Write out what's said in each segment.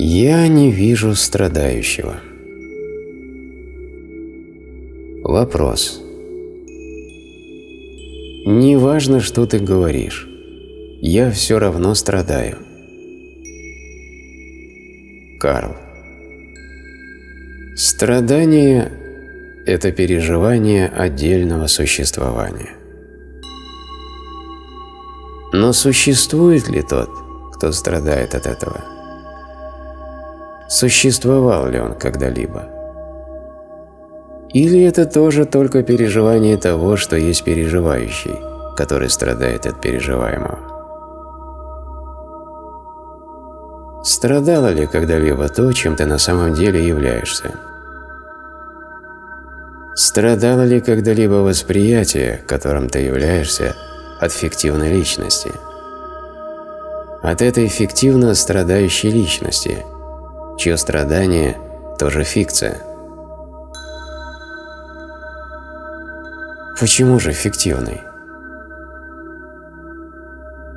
Я не вижу страдающего. Вопрос. Не важно, что ты говоришь. Я все равно страдаю. Карл. Страдание – это переживание отдельного существования. Но существует ли тот, кто страдает от этого? Существовал ли он когда-либо? Или это тоже только переживание того, что есть переживающий, который страдает от переживаемого? Страдало ли когда-либо то, чем ты на самом деле являешься? Страдало ли когда-либо восприятие, которым ты являешься, от фиктивной личности? От этой фиктивно страдающей личности, чье страдание тоже фикция. Почему же фиктивный?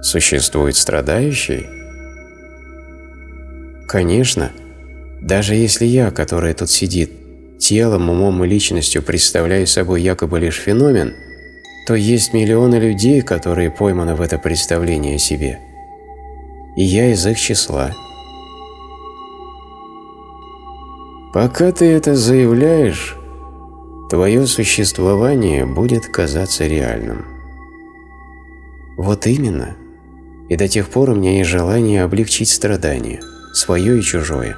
Существует страдающий? Конечно, даже если я, который тут сидит, телом, умом и личностью представляю собой якобы лишь феномен, то есть миллионы людей, которые пойманы в это представление о себе. И я из их числа. Пока ты это заявляешь, твое существование будет казаться реальным. Вот именно. И до тех пор у меня есть желание облегчить страдания, свое и чужое.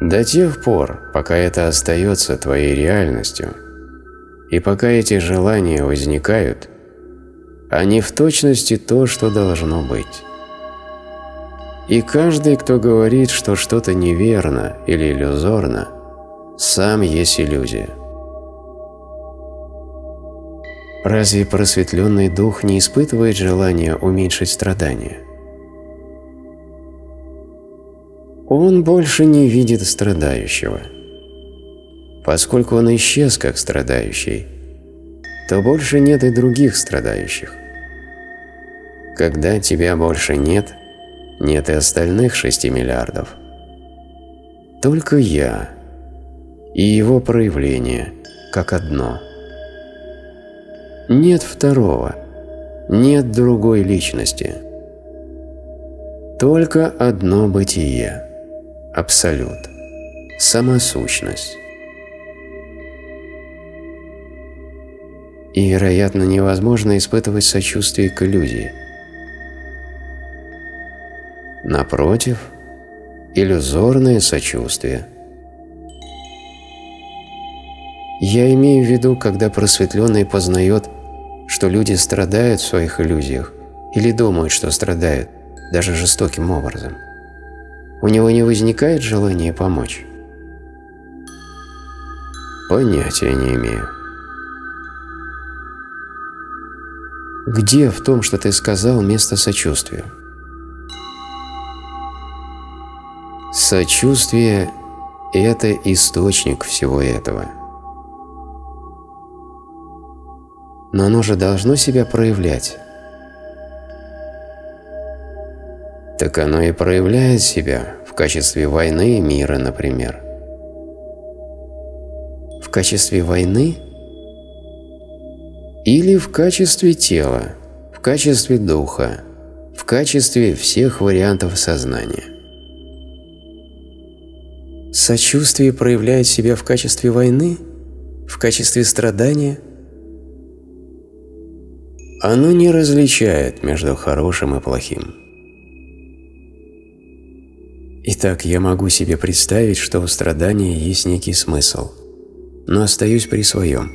До тех пор, пока это остается твоей реальностью, и пока эти желания возникают, они в точности то, что должно быть. И каждый, кто говорит, что что-то неверно или иллюзорно, сам есть иллюзия. Разве просветленный дух не испытывает желания уменьшить страдания? Он больше не видит страдающего. Поскольку он исчез как страдающий, то больше нет и других страдающих. Когда тебя больше нет, нет и остальных шести миллиардов. Только я – и его проявление как одно. Нет второго, нет другой личности. Только одно бытие, абсолют, самосущность. И, вероятно, невозможно испытывать сочувствие к иллюзии. Напротив, иллюзорное сочувствие – Я имею в виду, когда просветленный познает, что люди страдают в своих иллюзиях или думают, что страдают, даже жестоким образом. У него не возникает желания помочь? Понятия не имею. Где в том, что ты сказал, место сочувствию? Сочувствие – это источник всего этого. но оно же должно себя проявлять. Так оно и проявляет себя в качестве войны и мира, например. В качестве войны или в качестве тела, в качестве духа, в качестве всех вариантов сознания. Сочувствие проявляет себя в качестве войны, в качестве страдания – оно не различает между хорошим и плохим. Итак, я могу себе представить, что в страдании есть некий смысл, но остаюсь при своем.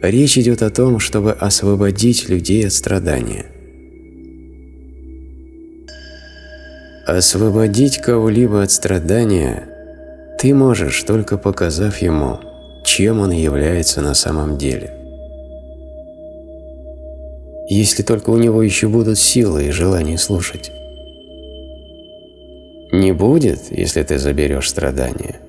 Речь идет о том, чтобы освободить людей от страдания. Освободить кого-либо от страдания ты можешь, только показав ему, чем он является на самом деле если только у него еще будут силы и желание слушать. Не будет, если ты заберешь страдания.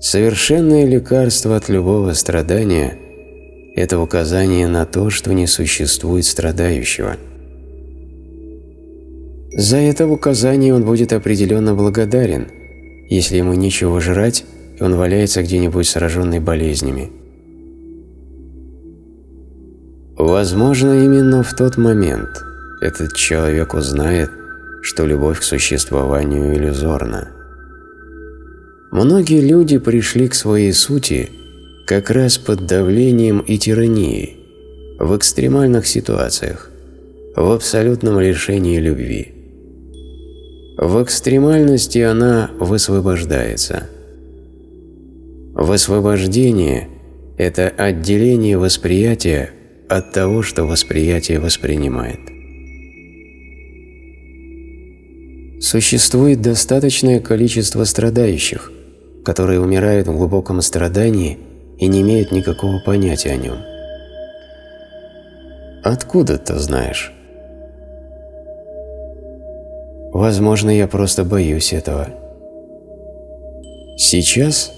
Совершенное лекарство от любого страдания – это указание на то, что не существует страдающего. За это указание он будет определенно благодарен, если ему нечего жрать, и он валяется где-нибудь сраженный болезнями. Возможно, именно в тот момент этот человек узнает, что любовь к существованию иллюзорна. Многие люди пришли к своей сути как раз под давлением и тиранией, в экстремальных ситуациях, в абсолютном лишении любви. В экстремальности она высвобождается. Высвобождение – это отделение восприятия от того, что восприятие воспринимает. Существует достаточное количество страдающих, которые умирают в глубоком страдании и не имеют никакого понятия о нем. Откуда ты знаешь? Возможно, я просто боюсь этого. Сейчас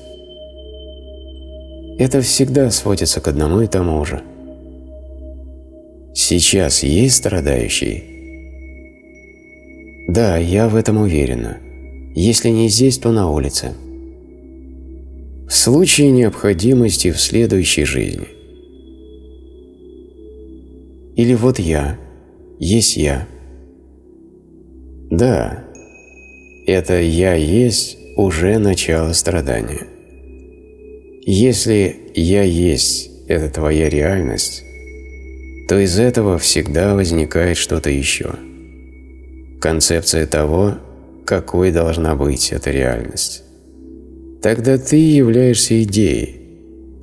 это всегда сводится к одному и тому же. Сейчас есть страдающие? Да, я в этом уверена. Если не здесь, то на улице. В случае необходимости в следующей жизни. Или вот я, есть я. Да, это «я есть» уже начало страдания. Если «я есть» – это твоя реальность, то из этого всегда возникает что-то еще. Концепция того, какой должна быть эта реальность. Тогда ты являешься идеей,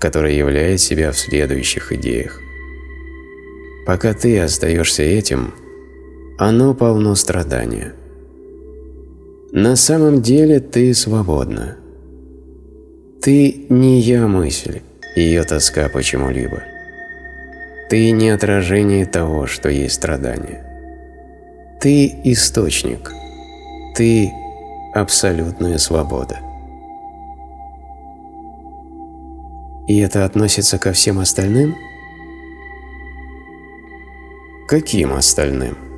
которая являет себя в следующих идеях. Пока ты остаешься этим, оно полно страдания. На самом деле ты свободна. Ты не я мысль, ее тоска почему-либо. Ты не отражение того, что есть страдание. Ты источник. Ты абсолютная свобода. И это относится ко всем остальным? Каким остальным?